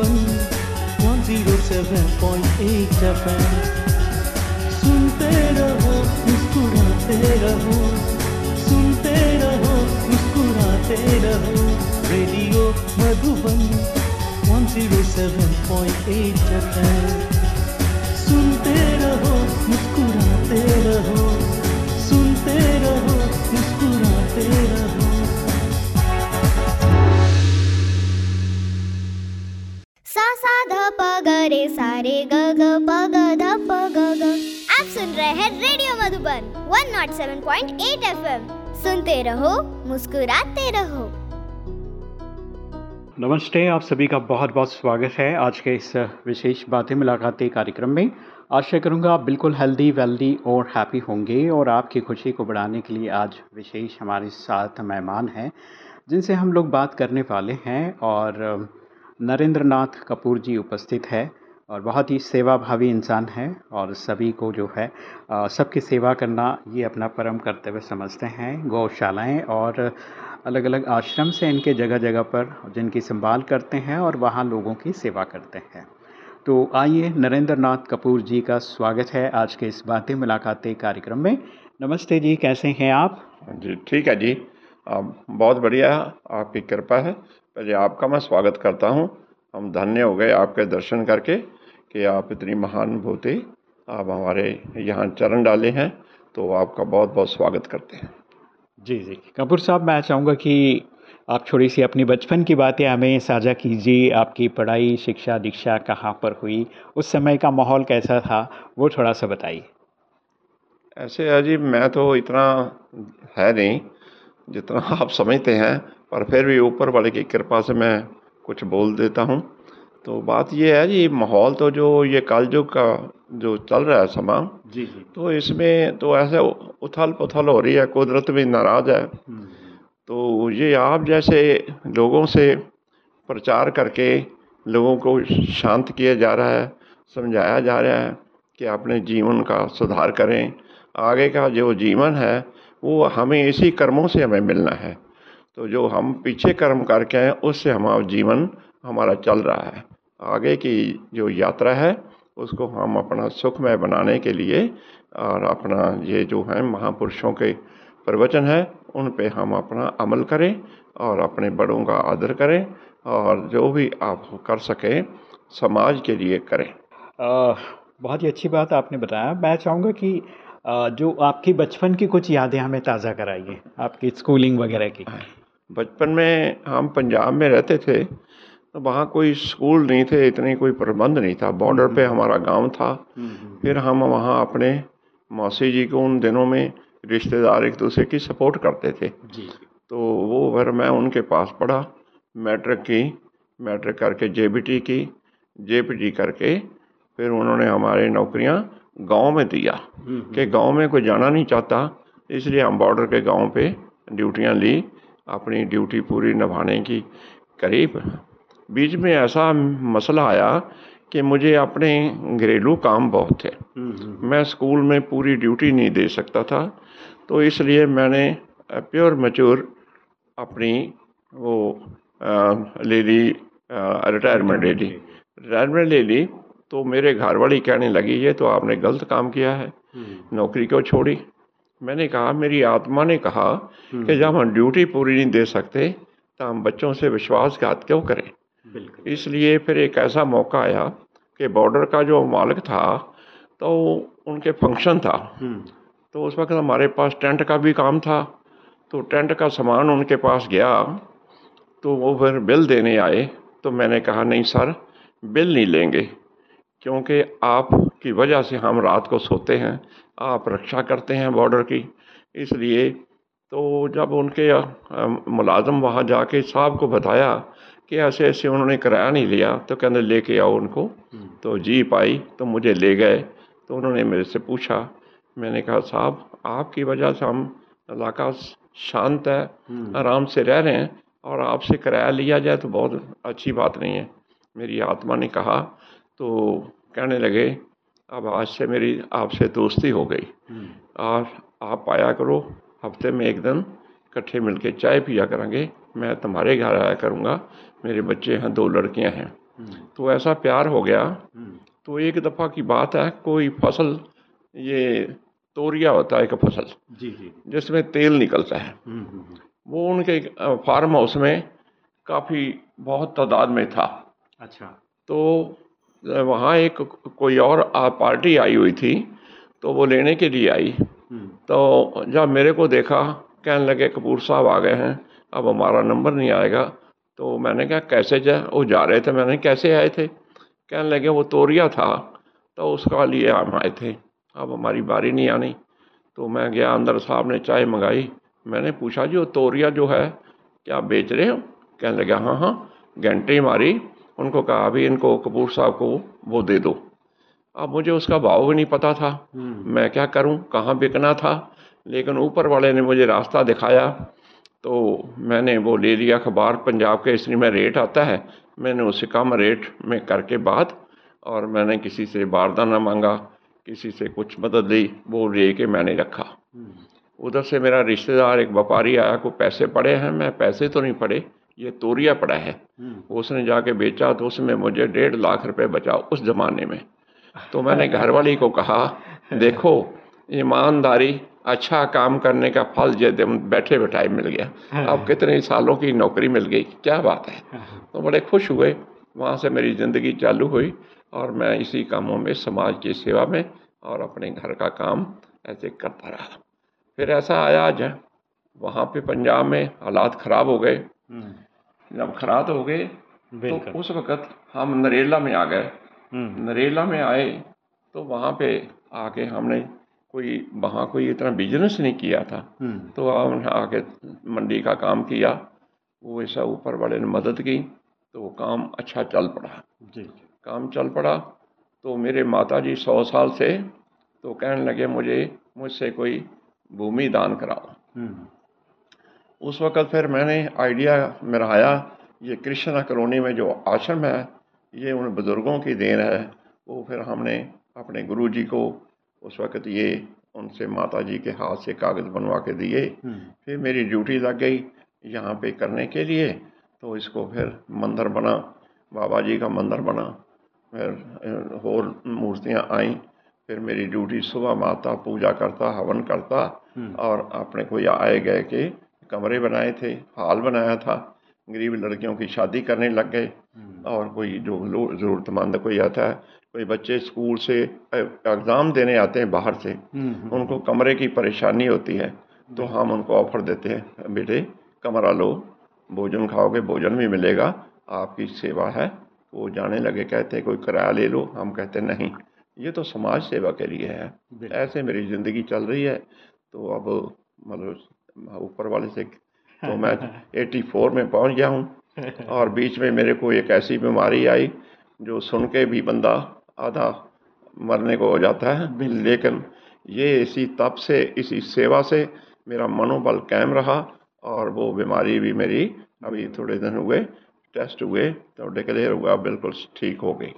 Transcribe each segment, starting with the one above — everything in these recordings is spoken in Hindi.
मधुबन 107.8 एफएम सुनते रहो मुस्कुराते रहो सुनते रहो मुस्कुराते रहो रेडियो मधुबन 107.8 एफएम सुनते रहो मुस्कुराते रहो रे सा रे ग ग, प, ग, ध, प, ग ग। आप सुन रहे हैं रेडियो मधुबन 107.8 एफएम सुनते रहो, मुस्कुराते रहो। नमस्ते, आप सभी का बहुत बहुत स्वागत है आज के इस विशेष बातें मुलाकातें कार्यक्रम में। आशा करूँगा आप बिल्कुल हेल्दी वेल्दी और हैप्पी होंगे और आपकी खुशी को बढ़ाने के लिए आज विशेष हमारे साथ मेहमान हैं, जिनसे हम लोग बात करने वाले हैं और नरेंद्र नाथ कपूर जी उपस्थित है। और बहुत ही सेवा भावी इंसान है और सभी को जो है सबकी सेवा करना ये अपना परम कर्तव्य समझते हैं, गौशालाएँ और अलग अलग आश्रम से इनके जगह जगह पर जिनकी संभाल करते हैं और वहाँ लोगों की सेवा करते हैं। तो आइए नरेंद्र नाथ कपूर जी का स्वागत है आज के इस बातें मुलाकातें कार्यक्रम में। नमस्ते जी, कैसे हैं आप? जी, ठीक है जी। आप बहुत बढ़िया आपकी कृपा है। पहले आपका मैं स्वागत करता हूँ। हम धन्य हो गए आपके दर्शन करके। कि आप इतनी महान भूति आप हमारे यहाँ चरण डाले हैं तो आपका बहुत बहुत स्वागत करते हैं। जी जी। कपूर साहब मैं चाहूँगा कि आप थोड़ी सी अपनी बचपन की बातें हमें साझा कीजिए आपकी पढ़ाई शिक्षा दीक्षा कहाँ पर हुई उस समय का माहौल कैसा था वो थोड़ा सा बताइए। ऐसे है जी मैं तो इतना है नहीं जितना आप समझते हैं पर फिर भी ऊपर वाले की कृपा से मैं कुछ बोल देता हूँ। तो बात ये है जी माहौल तो जो ये कलयुग का जो चल रहा है समा जी जी। तो इसमें तो ऐसे उथल पुथल हो रही है कुदरत भी नाराज़ है। तो ये आप जैसे लोगों से प्रचार करके लोगों को शांत किया जा रहा है समझाया जा रहा है कि अपने जीवन का सुधार करें। आगे का जो जीवन है वो हमें इसी कर्मों से हमें मिलना है। तो जो हम पीछे कर्म करके हैं उससे हमारा जीवन हमारा चल रहा है। आगे की जो यात्रा है उसको हम अपना सुखमय बनाने के लिए और अपना ये जो है महापुरुषों के प्रवचन है उन पे हम अपना अमल करें और अपने बड़ों का आदर करें और जो भी आप कर सकें समाज के लिए करें। अ, बहुत ही अच्छी बात आपने बताया। मैं चाहूँगा कि अ, जो आपकी बचपन की कुछ यादें हमें ताज़ा कराइए आपकी स्कूलिंग वगैरह की। बचपन में हम पंजाब में रहते थे तो वहाँ कोई स्कूल नहीं थे इतने कोई प्रबंध नहीं था। बॉर्डर पे हमारा गाँव था। फिर हम वहाँ अपने मौसी जी को उन दिनों में रिश्तेदार एक दूसरे की सपोर्ट करते थे। जी। तो वो फिर मैं उनके पास पढ़ा मैट्रिक की मैट्रिक करके जेबीटी की जेपीटी करके फिर उन्होंने हमारे नौकरियाँ गाँव में दिया। कि गाँव में कोई जाना नहीं चाहता इसलिए हम बॉर्डर के गाँव पे ड्यूटियाँ ली अपनी ड्यूटी पूरी निभाने की करीब बीच में ऐसा मसला आया कि मुझे अपने घरेलू काम बहुत थे। मैं स्कूल में पूरी ड्यूटी नहीं दे सकता था तो इसलिए मैंने प्योर मच्योर अपनी वो ले ली रिटायरमेंट ले ली। रिटायरमेंट ले ली तो मेरे घर वाली कहने लगी ये तो आपने गलत काम किया है नौकरी क्यों छोड़ी? मैंने कहा मेरी आत्मा ने कहा कि जब हम ड्यूटी पूरी नहीं दे सकते तो हम बच्चों से विश्वासघात क्यों करें? इसलिए फिर एक ऐसा मौका आया कि बॉर्डर का जो मालिक था तो उनके फ़ंक्शन था। तो उस वक्त हमारे पास टेंट का भी काम था। तो टेंट का सामान उनके पास गया। तो वो फिर बिल देने आए। तो मैंने कहा नहीं सर बिल नहीं लेंगे क्योंकि आपकी वजह से हम रात को सोते हैं। आप रक्षा करते हैं बॉर्डर की। इसलिए तो जब उनके मुलाजम वहाँ जाके साहब को बताया कि ऐसे ऐसे उन्होंने किराया नहीं लिया तो कहने लेके आओ उनको तो जीप आई तो मुझे ले गए तो उन्होंने मेरे से पूछा मैंने कहा साहब आपकी वजह से हम इलाका शांत है आराम से रह रहे हैं और आपसे किराया लिया जाए तो बहुत अच्छी बात नहीं है। मेरी आत्मा ने कहा तो कहने लगे अब आज से मेरी आपसे दोस्ती हो गई। और आप आया करो हफ़्ते में एक दिन इकट्ठे मिलके चाय पिया करेंगे। मैं तुम्हारे घर आया करूँगा। मेरे बच्चे हैं दो लड़कियाँ हैं। तो ऐसा प्यार हो गया। तो एक दफ़ा की बात है कोई फ़सल ये तोरिया होता है एक फ़सल जी जी जिसमें तेल निकलता है। वो उनके फार्म हाउस में काफ़ी बहुत तादाद में था। अच्छा। तो वहाँ एक कोई और पार्टी आई हुई थी तो वो लेने के लिए आई। तो जब मेरे को देखा कहने लगे कपूर साहब आ गए हैं। अब हमारा नंबर नहीं आएगा। तो मैंने कहा कैसे जाए वो जा रहे थे। मैंने कैसे आए थे? कहने लगे वो तोरिया था। तो उसका लिए हम आए थे। अब हमारी बारी नहीं आनी। तो मैं गया अंदर साहब ने चाय मंगाई। मैंने पूछा जी वो तोरिया जो है क्या बेच रहे हो? कहने लगे हाँ हाँ घंटे मारी उनको कहा अभी इनको कपूर साहब को वो दे दो। अब मुझे उसका भाव भी नहीं पता था। मैं क्या करूँ? कहाँ बिकना था? लेकिन ऊपर वाले ने मुझे रास्ता दिखाया। तो मैंने वो ले लिया अखबार पंजाब केसरी में रेट आता है। मैंने उससे कम रेट में करके बात और मैंने किसी से बारदाना मांगा किसी से कुछ मदद ली वो ले के मैंने रखा। उधर से मेरा रिश्तेदार एक व्यापारी आया को पैसे पड़े हैं मैं पैसे तो नहीं पड़े ये तोरिया पड़ा है। उसने जाके बेचा तो उसमें मुझे डेढ़ लाख रुपए बचा उस ज़माने में। तो मैंने घरवाली को कहा देखो ईमानदारी अच्छा काम करने का फल दिन बैठे बैठाए मिल गया अब कितने सालों की नौकरी मिल गई क्या बात है। तो बड़े खुश हुए वहाँ से मेरी ज़िंदगी चालू हुई और मैं इसी कामों में समाज की सेवा में और अपने घर का काम ऐसे करता रहा। फिर ऐसा आया आज वहाँ पे पंजाब में हालात ख़राब हो गए। जब खराब हो गए तो उस वक़्त हम नरेला में आ गए। हम्म, नरेला में आए तो वहाँ पे आके हमने कोई वहाँ कोई इतना बिज़नेस नहीं किया था। हम्म, तो हमने आके मंडी का काम किया वो ऐसा ऊपर वाले ने मदद की तो वो काम अच्छा चल पड़ा। जी काम चल पड़ा तो मेरे माता जी सौ साल से तो कहने लगे मुझे मुझसे कोई भूमि दान कराओ। हम्म, उस वक़्त फिर मैंने आइडिया मेरा आया ये कृष्णा कॉलोनी में जो आश्रम है ये उन बुज़ुर्गों की देन है वो फिर हमने अपने गुरु जी को उस वक़्त ये उनसे माता जी के हाथ से कागज़ बनवा के दिए। हम्म, फिर मेरी ड्यूटी लग गई यहाँ पे करने के लिए तो इसको फिर मंदिर बना बाबा जी का मंदिर बना। फिर और मूर्तियाँ आईं। फिर मेरी ड्यूटी सुबह माता पूजा करता हवन करता हम्म। और अपने कोई आए गए के कमरे बनाए थे हॉल बनाया था। गरीब लड़कियों की शादी करने लग गए हम्म, और कोई जो ज़रूरतमंद कोई आता है कोई बच्चे स्कूल से एग्ज़ाम देने आते हैं बाहर से हम्म, हम्म, उनको कमरे की परेशानी होती है तो हम उनको ऑफ़र देते हैं बेटे कमरा लो भोजन खाओगे भोजन भी मिलेगा आपकी सेवा है। वो जाने लगे कहते हैं कोई किराया ले लो। हम कहते नहीं ये तो समाज सेवा के लिए है। ऐसे मेरी ज़िंदगी चल रही है। तो अब मतलब ऊपर वाले से तो मैं 84 में पहुँच गया हूँ और बीच में मेरे को एक ऐसी बीमारी आई जो सुन के भी बंदा आधा मरने को हो जाता है। लेकिन ये इसी तप से इसी सेवा से मेरा मनोबल कायम रहा और वो बीमारी भी मेरी अभी थोड़े दिन हुए टेस्ट हुए तो डिक्लेयर हुआ बिल्कुल ठीक हो गई।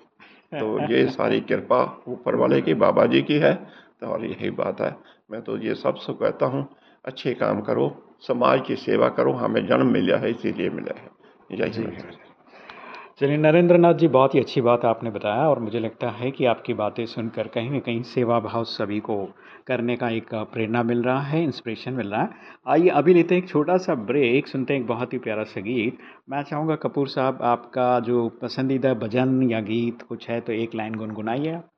तो ये सारी कृपा ऊपर वाले की बाबा जी की है तो और यही बात है। मैं तो ये सबसे कहता हूँ अच्छे काम करो समाज की सेवा करो हमें जन्म मिला है इसीलिए मिला है। यही है चलिए नरेंद्र नाथ जी बहुत ही अच्छी बात आपने बताया और मुझे लगता है कि आपकी बातें सुनकर कहीं ना कहीं सेवा भाव सभी को करने का एक प्रेरणा मिल रहा है इंस्पिरेशन मिल रहा है। आइए अभी लेते हैं एक छोटा सा ब्रेक सुनते हैं एक बहुत ही प्यारा सा गीत। मैं चाहूँगा कपूर साहब आपका जो पसंदीदा भजन या गीत कुछ है तो एक लाइन गुनगुनाइए आप।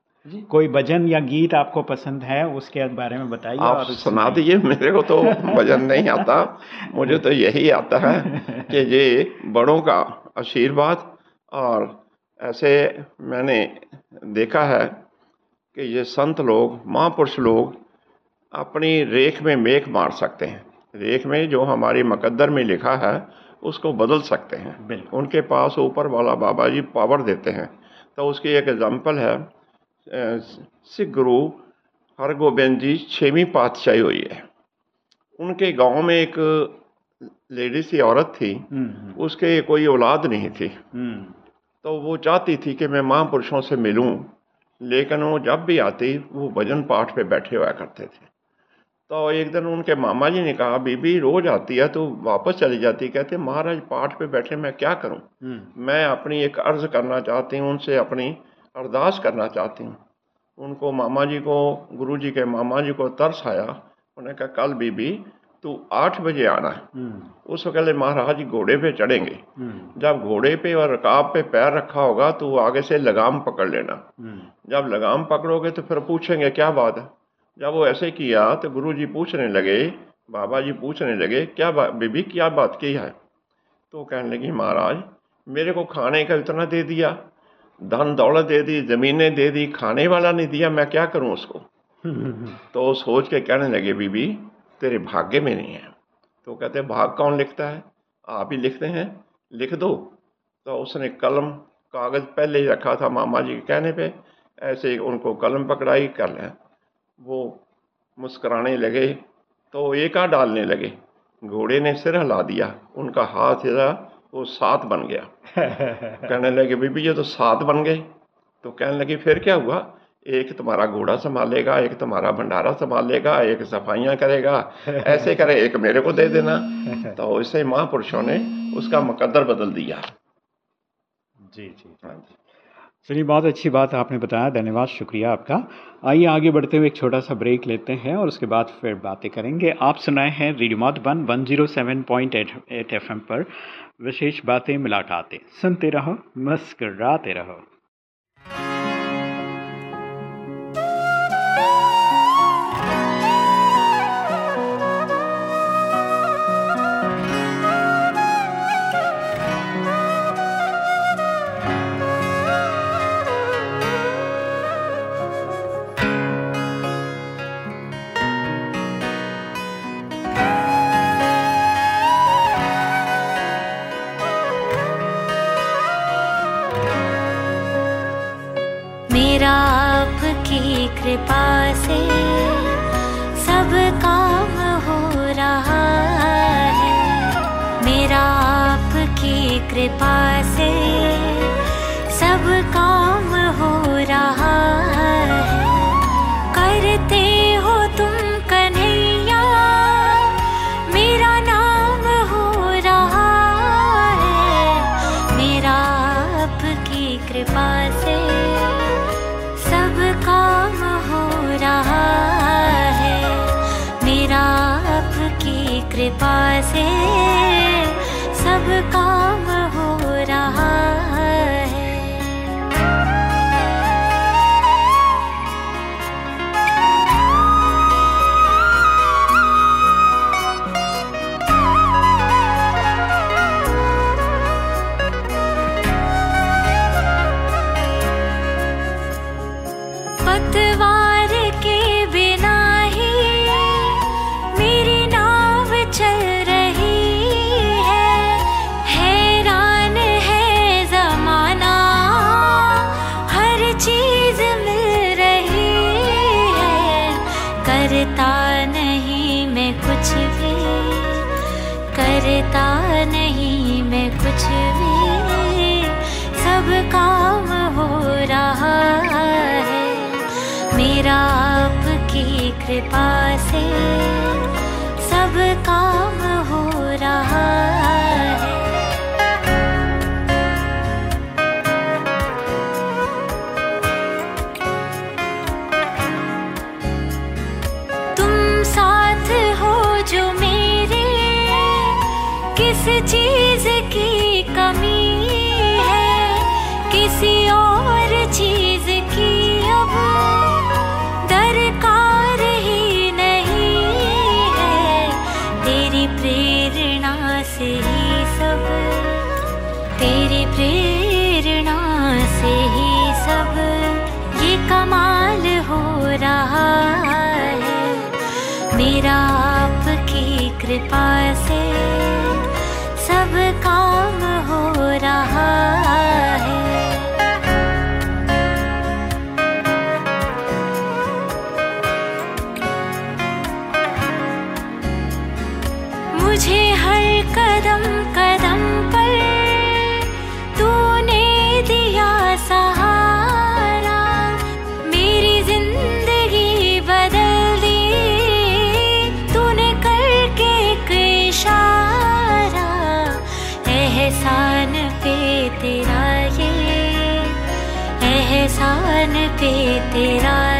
कोई भजन या गीत आपको पसंद है उसके बारे में बताइए आप और सुना दीजिए मेरे को तो भजन नहीं आता। मुझे तो यही आता है कि ये बड़ों का आशीर्वाद और ऐसे मैंने देखा है कि ये संत लोग महापुरुष लोग अपनी रेख में मेख मार सकते हैं। रेख में जो हमारी मुकद्दर में लिखा है उसको बदल सकते हैं। बिल्कुल। उनके पास ऊपर वाला बाबा जी पावर देते हैं। तो उसकी एक एग्ज़ाम्पल है सिख गुरु हरगोबिंद जी छवीं पातशाही हुई है। उनके गाँव में एक लेडी सी औरत थी हम्म, हम्म, उसके कोई औलाद नहीं थी। हम्म, तो वो चाहती थी कि मैं महापुरुषों से मिलूं लेकिन वो जब भी आती वो भजन पाठ पे बैठे हुआ करते थे। तो एक दिन उनके मामा जी ने कहा बीबी रोज आती है तो वापस चली जाती कहते महाराज पाठ पे बैठे मैं क्या करूँ? हम्म, मैं अपनी एक अर्ज़ करना चाहती हूँ उनसे अपनी अरदास करना चाहती हूँ। उनको मामा जी को गुरु जी के मामा जी को तरस आया। उन्होंने कहा कल बीबी तू आठ बजे आना। है हम्म, उस वक्त महाराज घोड़े पे चढ़ेंगे। हम्म, जब घोड़े पे और रकाब पे पैर रखा होगा तो वो आगे से लगाम पकड़ लेना। हम्म, जब लगाम पकड़ोगे तो फिर पूछेंगे क्या बात है? जब वो ऐसे किया तो गुरु जी पूछने लगे बाबा जी पूछने लगे क्या बात बीबी क्या बात की है? तो कहने लगी महाराज मेरे को खाने का इतना दे दिया धन दौलत दे दी ज़मीनें दे दी खाने वाला नहीं दिया मैं क्या करूँ उसको? तो सोच के कहने लगे बीबी तेरे भाग्य में नहीं है। तो कहते हैं भाग कौन लिखता है? आप ही लिखते हैं। लिख दो। तो उसने कलम कागज़ पहले ही रखा था मामा जी के कहने पे। ऐसे उनको कलम पकड़ाई कर लें वो मुस्कराने लगे तो एका डालने लगे। घोड़े ने सिर हिला दिया। उनका हाथ हिला वो सात बन गया। कहने लगे बीबी ये तो सात बन गए। तो कहने लगी फिर क्या हुआ? एक तुम्हारा घोड़ा संभालेगा एक तुम्हारा भंडारा संभालेगा एक सफाइयाँ करेगा। ऐसे करे एक मेरे को दे देना। तो इससे महापुरुषों ने उसका मुकदर बदल दिया। जी जी हाँ जी। चलिए बहुत अच्छी बात आपने बताया। धन्यवाद शुक्रिया आपका। आइए आगे बढ़ते हुए एक छोटा सा ब्रेक लेते हैं और उसके बाद फिर बातें करेंगे। आप सुनाए हैं radio Madhuban one zero seven point eight eight F M पर विशेष बातें मुलाकातें। सुनते रहो मुस्कराते रहो। कृपा से चीज़ की कमी है। किसी और चीज़ की अब दरकार ही नहीं है। तेरी प्रेरणा से ही सब, तेरी प्रेरणा से ही सब, ये कमाल हो रहा है। मेरा आपकी कृपा से पे तेरा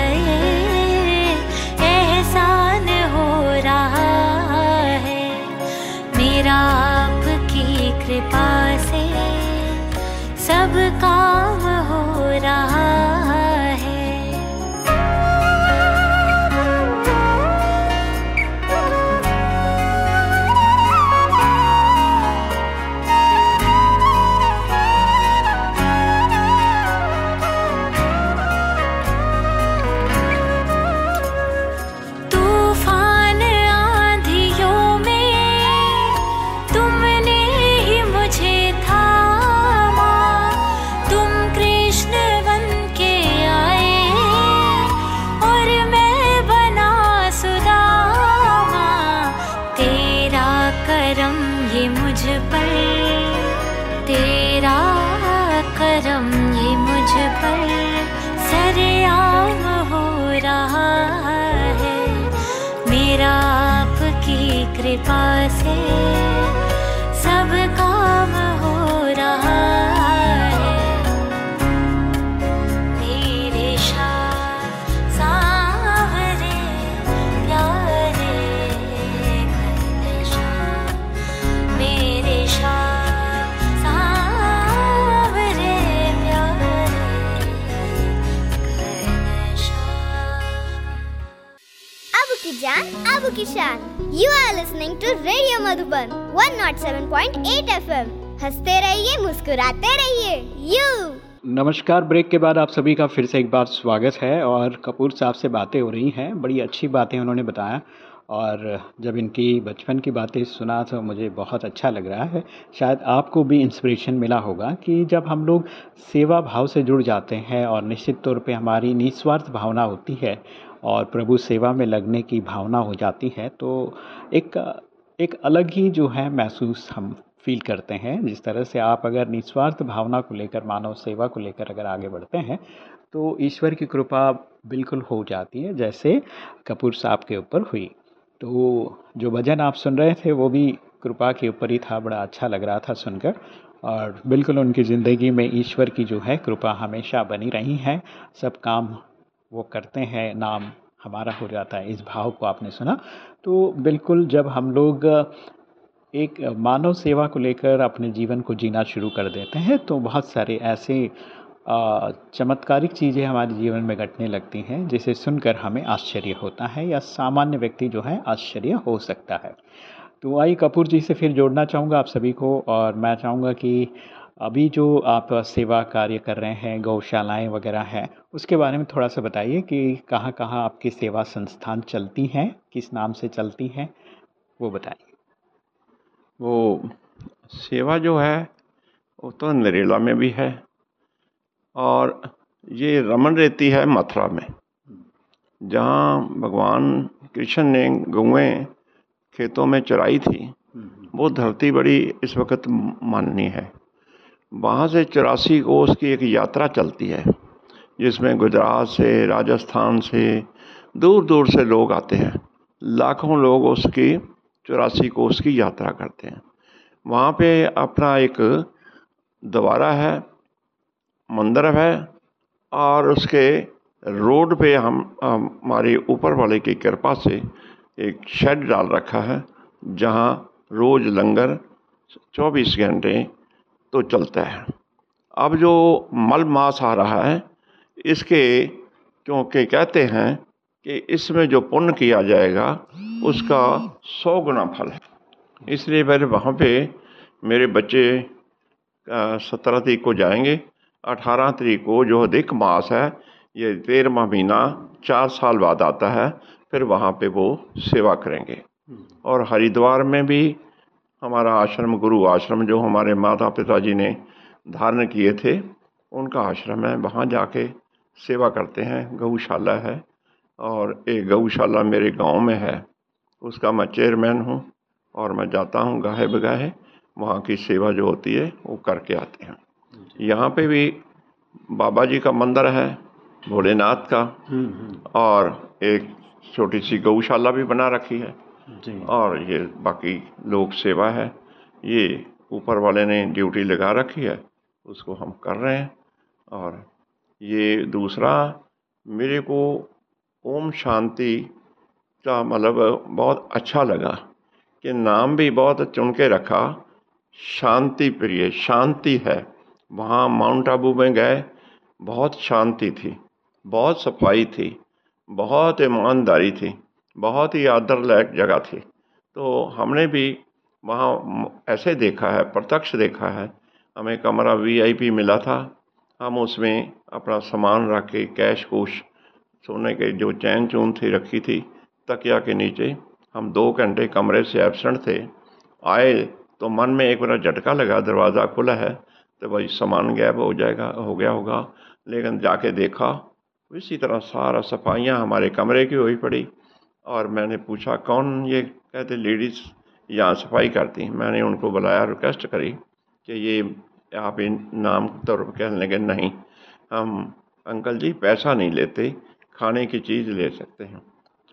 अब की शान you are listening to radio Madhuban 107.8 FM हँसते रहिए, मुस्कुराते रहिए। यू नमस्कार, ब्रेक के बाद आप सभी का फिर से एक बार स्वागत है और कपूर साहब से बातें हो रही हैं। बड़ी अच्छी बातें उन्होंने बताया और जब इनकी बचपन की बातें सुना तो मुझे बहुत अच्छा लग रहा है। शायद आपको भी इंस्पिरेशन मिला होगा कि जब हम लोग सेवा भाव से जुड़ जाते हैं और निश्चित तौर पे हमारी निस्वार्थ भावना होती है और प्रभु सेवा में लगने की भावना हो जाती है तो एक एक अलग ही जो है महसूस हम फील करते हैं। जिस तरह से आप अगर निस्वार्थ भावना को लेकर, मानव सेवा को लेकर अगर आगे बढ़ते हैं तो ईश्वर की कृपा बिल्कुल हो जाती है, जैसे कपूर साहब के ऊपर हुई। तो जो भजन आप सुन रहे थे, वो भी कृपा के ऊपर ही था, बड़ा अच्छा लग रहा था सुनकर। और बिल्कुल उनकी ज़िंदगी में ईश्वर की जो है कृपा हमेशा बनी रही है। सब काम वो करते हैं, नाम हमारा हो जाता है, इस भाव को आपने सुना। तो बिल्कुल जब हम लोग एक मानव सेवा को लेकर अपने जीवन को जीना शुरू कर देते हैं तो बहुत सारे ऐसे चमत्कारिक चीज़ें हमारे जीवन में घटने लगती हैं, जिसे सुनकर हमें आश्चर्य होता है या सामान्य व्यक्ति जो है आश्चर्य हो सकता है। तो आई कपूर जी से फिर जोड़ना चाहूँगा आप सभी को और मैं चाहूँगा कि अभी जो आप सेवा कार्य कर रहे हैं गौशालाएँ वगैरह हैं उसके बारे में थोड़ा सा बताइए कि कहाँ कहाँ आपकी सेवा संस्थान चलती हैं किस नाम से चलती हैं वो बताइए। वो सेवा जो है वो तो नरेला में भी है और ये रमन रहती है मथुरा में जहाँ भगवान कृष्ण ने गौएँ खेतों में चराई थी वो धरती बड़ी इस वक्त माननीय है। वहाँ से चौरासी कोस की एक यात्रा चलती है, जिसमें गुजरात से, राजस्थान से दूर दूर से लोग आते हैं। लाखों लोग उसकी चौरासी कोस की यात्रा करते हैं। वहाँ पे अपना एक द्वारा है, मंदिर है, और उसके रोड पे हम, हमारे ऊपर वाले की कृपा से एक शेड डाल रखा है, जहाँ रोज़ लंगर 24 घंटे तो चलता है। अब जो मल मास आ रहा है, इसके क्योंकि कहते हैं कि इसमें जो पुण्य किया जाएगा, उसका सौ गुना फल है। इसलिए मेरे वहाँ पे मेरे बच्चे सत्रह तारीख को जाएँगे। अठारह तारीख को जो अधिक मास है, ये तेरहवा महीना, चार साल बाद आता है, फिर वहाँ पे वो सेवा करेंगे। और हरिद्वार में भी हमारा आश्रम गुरु आश्रम जो हमारे माता पिताजी ने धारण किए थे उनका आश्रम है। वहाँ जाके सेवा करते हैं। गौशाला है और एक गौशाला मेरे गाँव में है। उसका मैं चेयरमैन हूँ और मैं जाता हूँ गाहे बगाहे। वहाँ की सेवा जो होती है वो करके आते हैं। यहाँ पे भी बाबा जी का मंदिर है भोलेनाथ का और एक छोटी सी गौशाला भी बना रखी है। जी और ये बाकी लोक सेवा है। ये ऊपर वाले ने ड्यूटी लगा रखी है, उसको हम कर रहे हैं। और ये दूसरा, मेरे को ओम शांति का मतलब बहुत अच्छा लगा कि नाम भी बहुत चुन के रखा। शांति प्रिय, शांति है। वहाँ माउंट आबू में गए, बहुत शांति थी, बहुत सफ़ाई थी, बहुत ईमानदारी थी। बहुत ही आदर लायक जगह थी। तो हमने भी वहाँ ऐसे देखा है, प्रत्यक्ष देखा है। हमें कमरा वीआईपी मिला था। हम उसमें अपना सामान रख के कैश कुश, सोने के जो चैन चून थी रखी थी, तकिया के नीचे, हम दो घंटे कमरे से एबसेंट थे। आए तो मन में एक बार झटका लगा, दरवाज़ा खुला है तो भाई सामान गैप हो जाएगा, हो गया होगा। लेकिन जाके देखा, इसी तरह सारा सफाइयाँ हमारे कमरे की हुई पड़ी। और मैंने पूछा, कौन ये कहते लेडीज़ यहाँ सफ़ाई करती हैं? मैंने उनको बुलाया रिक्वेस्ट करी कि ये आप इन नाम तौर पर कहने लगे, नहीं, हम अंकल जी पैसा नहीं लेते, खाने की चीज़ ले सकते हैं।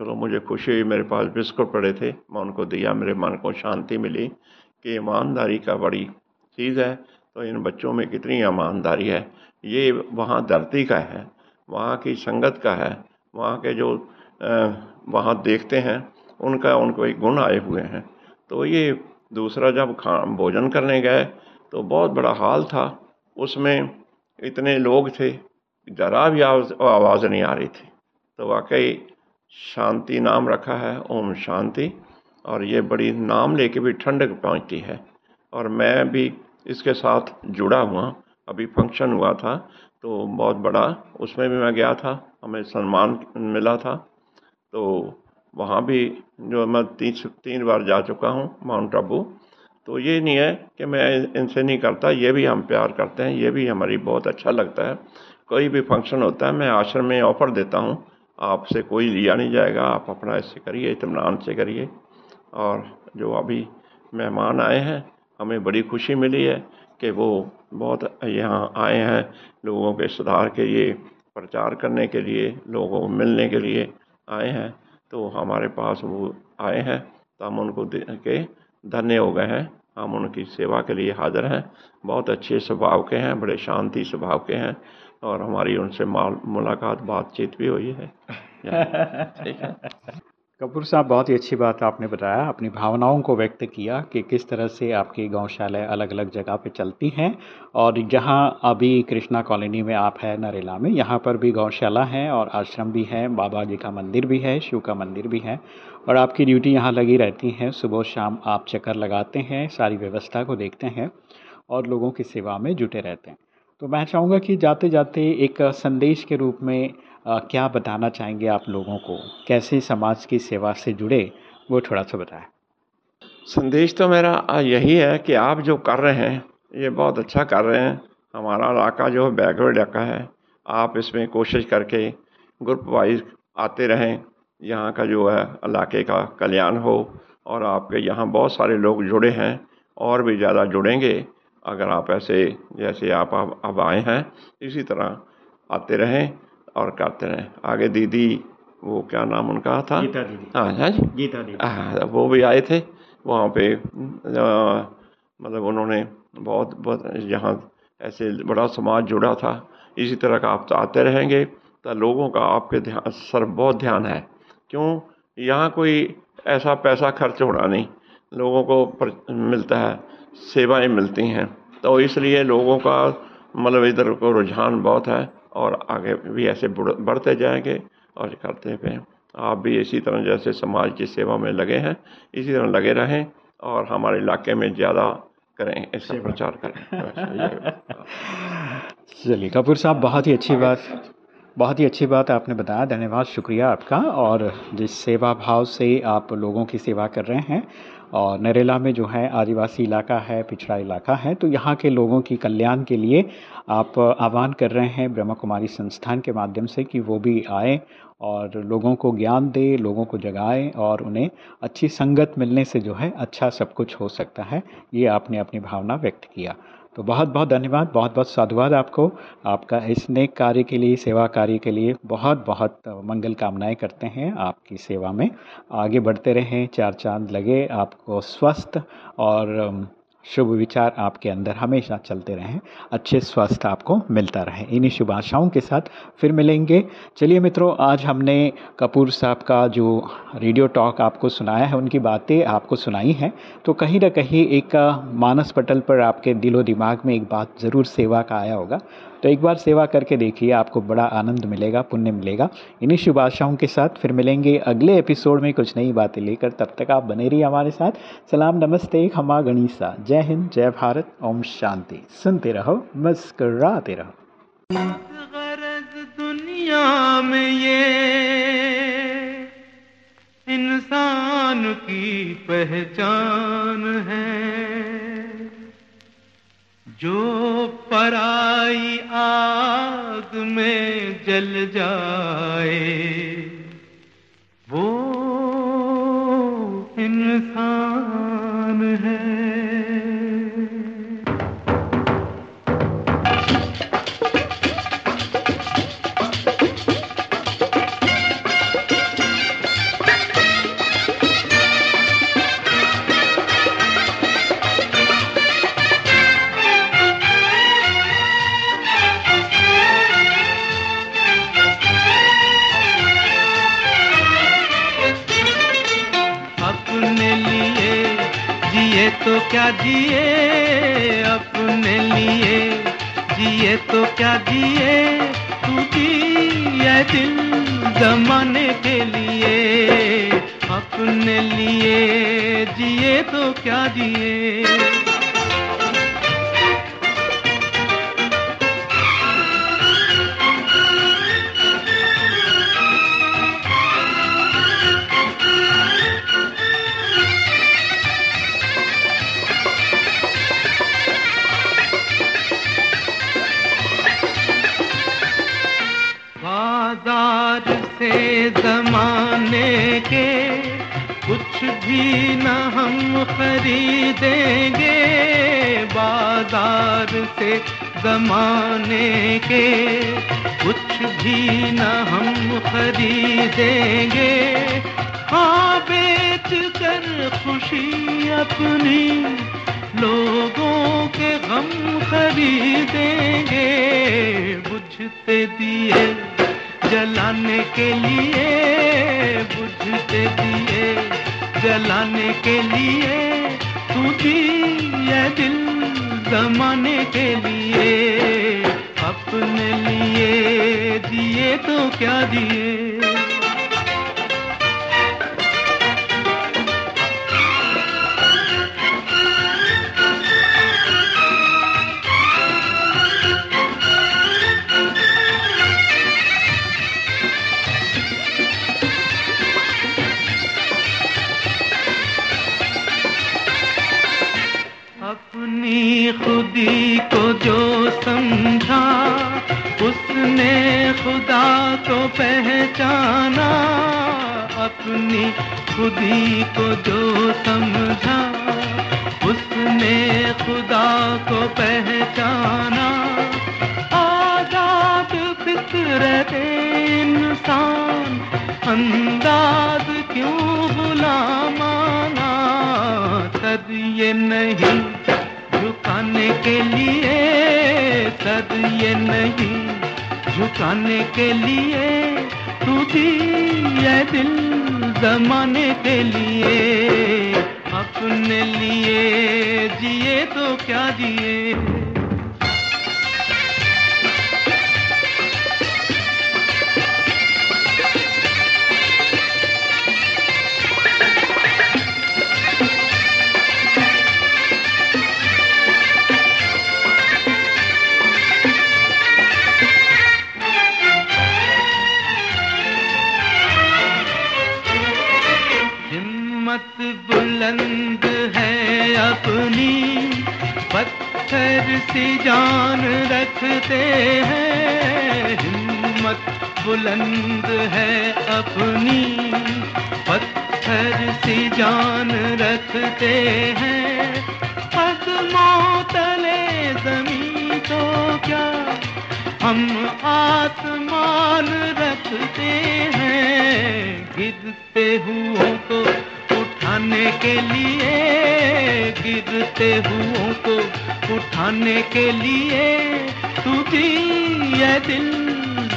चलो, मुझे खुशी हुई, मेरे पास बिस्कुट पड़े थे, मैं उनको दिया, मेरे मन को शांति मिली कि ईमानदारी का बड़ी चीज़ है तो इन बच्चों में कितनी ईमानदारी है। ये वहाँ धरती का है, वहाँ की संगत का है, वहाँ के जो वहाँ देखते हैं, उनका, उनको एक गुण आए हुए हैं। तो ये दूसरा जब खा, भोजन करने गए तो बहुत बड़ा हाल था। उसमें इतने लोग थे, ज़रा भी आवाज़ नहीं आ रही थी। तो वाकई शांति नाम रखा है, ओम शांति। और ये बड़ी नाम लेके भी ठंडक पहुँचती है। और मैं भी इसके साथ जुड़ा हुआ, अभी फ़ंक्शन हुआ था तो बहुत बड़ा, उसमें भी मैं गया था, हमें सम्मान मिला था। तो वहाँ भी जो मैं तीन तीन बार जा चुका हूँ माउंट आबू। तो ये नहीं है कि मैं इनसे नहीं करता, ये भी हम प्यार करते हैं, ये भी हमारी बहुत अच्छा लगता है। कोई भी फ़ंक्शन होता है, मैं आश्रम में ऑफ़र देता हूँ, आपसे कोई लिया नहीं जाएगा, आप अपना ऐसे करिए इतमान से करिए। और जो अभी मेहमान आए हैं, हमें बड़ी खुशी मिली है कि वो बहुत यहाँ आए हैं लोगों के सुधार के लिए, प्रचार करने के लिए, लोगों को मिलने के लिए आए हैं तो हमारे पास वो आए हैं। तो हम उनको दे के धन्य हो गए हैं। हम उनकी सेवा के लिए हाज़िर हैं। बहुत अच्छे स्वभाव के हैं बड़े शांति स्वभाव के हैं और हमारी उनसे मुलाकात बातचीत भी हुई है। ठीक है। कपूर साहब, बहुत ही अच्छी बात आपने बताया, अपनी भावनाओं को व्यक्त किया कि किस तरह से आपकी गौशालाएँ अलग अलग जगह पे चलती हैं और जहाँ अभी कृष्णा कॉलोनी में आप हैं नरेला में, यहाँ पर भी गौशाला है और आश्रम भी है, बाबा जी का मंदिर भी है, शिव का मंदिर भी है और आपकी ड्यूटी यहाँ लगी रहती है। सुबह शाम आप चक्कर लगाते हैं, सारी व्यवस्था को देखते हैं और लोगों की सेवा में जुटे रहते हैं। तो मैं चाहूँगा कि जाते जाते एक संदेश के रूप में क्या बताना चाहेंगे आप लोगों को? कैसे समाज की सेवा से जुड़े? वो थोड़ा सा बताएँ। संदेश तो मेरा यही है कि आप जो कर रहे हैं, ये बहुत अच्छा कर रहे हैं। हमारा इलाका जो है, बैकवर्ड इलाका है। आप इसमें कोशिश करके ग्रुप वाइज आते रहें। यहाँ का जो है, इलाके का कल्याण हो और आपके यहाँ बहुत सारे लोग जुड़े हैं और भी ज़्यादा जुड़ेंगे। अगर आप ऐसे, जैसे आप अब आए हैं, इसी तरह आते रहें। और करते रहे आगे दीदी वो क्या नाम उनका था? गीता दीदी। हाँ हाँ जी। गीता दीदी। हाँ वो भी आए थे। वहाँ पे मतलब उन्होंने बहुत बहुत यहाँ ऐसे बड़ा समाज जुड़ा था। इसी तरह का आप तो आते रहेंगे तो लोगों का आपके ध्यान सर बहुत ध्यान है। क्यों? यहाँ कोई ऐसा पैसा खर्च होना नहीं। लोगों को पर, मिलता है सेवाएँ मिलती हैं। तो इसलिए लोगों का मतलब इधर को रुझान बहुत है। और आगे भी ऐसे बढ़ते जाएँगे और करते हुए आप भी इसी तरह जैसे समाज की सेवा में लगे हैं इसी तरह लगे रहें और हमारे इलाके में ज़्यादा करें इसका प्रचार करें। चलिए कपूर साहब बहुत ही अच्छी बात बहुत ही अच्छी बात आपने बताया। धन्यवाद शुक्रिया आपका। और जिस सेवा भाव से आप लोगों की सेवा कर रहे हैं और नरेला में जो है आदिवासी इलाका है, पिछड़ा इलाका है तो यहाँ के लोगों की कल्याण के लिए आप आह्वान कर रहे हैं ब्रह्मा कुमारी संस्थान के माध्यम से कि वो भी आए और लोगों को ज्ञान दे, लोगों को जगाए और उन्हें अच्छी संगत मिलने से जो है अच्छा सब कुछ हो सकता है। ये आपने अपनी भावना व्यक्त किया। तो बहुत बहुत धन्यवाद, बहुत बहुत साधुवाद आपको। आपका इस नेक कार्य के लिए, सेवा कार्य के लिए बहुत बहुत मंगल कामनाएँ करते हैं आपकी सेवा में। आगे बढ़ते रहें, चार चाँद लगे, आपको स्वस्थ और शुभ विचार आपके अंदर हमेशा चलते रहें, अच्छे स्वास्थ्य आपको मिलता रहे। इन्हीं शुभ आशाओं के साथ फिर मिलेंगे। चलिए मित्रों, आज हमने कपूर साहब का जो रेडियो टॉक आपको सुनाया है, उनकी बातें आपको सुनाई हैं तो कहीं ना कहीं एक मानस पटल पर आपके दिलो दिमाग में एक बात ज़रूर सेवा का आया होगा। तो एक बार सेवा करके देखिए, आपको बड़ा आनंद मिलेगा, पुण्य मिलेगा। इन्हीं शुभ आशाओं के साथ फिर मिलेंगे अगले एपिसोड में कुछ नई बातें लेकर। तब तक आप बने रहिए हमारे साथ। सलाम, नमस्ते खमा गणिसा। जय हिंद, जय भारत, ओम शांति। सुनते रहो, मुस्कराते रहो। दुनिया में ये इंसान की पहचान है। जो पराई आग में जल जाए। क्या जिए अपने लिए? जिए तो क्या जिए? तू जिए दिल जमाने के लिए। अपने लिए जिए तो क्या जिए? भी न हम खरीदेंगे बाज़ार से जमाने के। कुछ भी न हम खरीदेंगे। हाँ बेच कर खुशी अपनी लोगों के गम खरीदेंगे। बुझते दिए जलाने के लिए, बुझते दिए। जलाने के लिए तू ये दिल जमाने के लिए, अपने लिए दिए तो क्या दिए? खुदा को पहचाना, अपनी खुदी को जो समझा, उसने खुदा को पहचाना। आज़ाद फितरत इंसान, अंदाज क्यों गुलामाना सद ये नहीं झुकाने के लिए, सद ये नहीं झुकाने के लिए तू दिए दिल जमाने के लिए। अपने लिए, जिए तो क्या जिए? अपनी पत्थर सी जान रखते हैं। हिम्मत बुलंद है अपनी, पत्थर सी जान रखते हैं। कदमों तले जमी तो क्या, हम आसमान रखते हैं। गिरते हुओं को उठाने के लिए गिरते हुओं को उठाने के लिए, तू भी ये दिल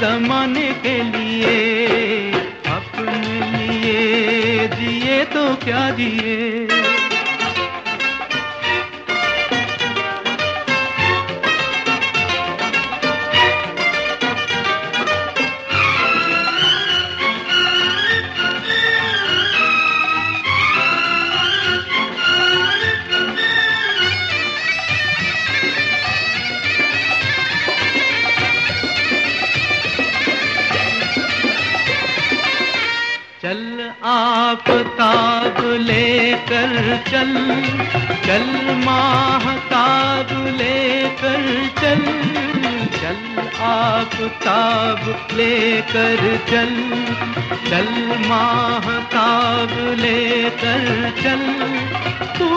जमाने के लिए। अपने लिए दिए तो क्या जिए? आफताब लेकर चल चल माहताब लेकर चल चल आफताब लेकर चल चल माहताब लेकर चल। तू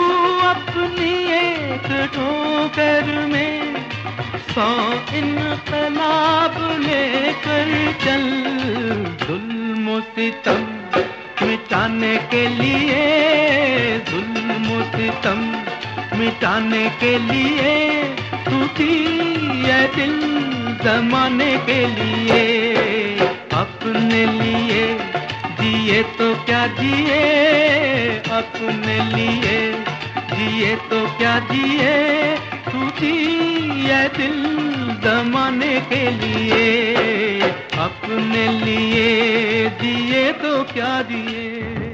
अपनी एक ठोकर में सौ इनकलाब लेकर चल, जुल्म सितम मिटाने के लिए, जुल्म सितम मिटाने के लिए तू थी ये दिल जमाने के लिए। अपने लिए जिए तो क्या जिए, अपने लिए जिए तो क्या जिए तू है दिल दमाने के लिए अपने लिए दिए तो क्या दिए?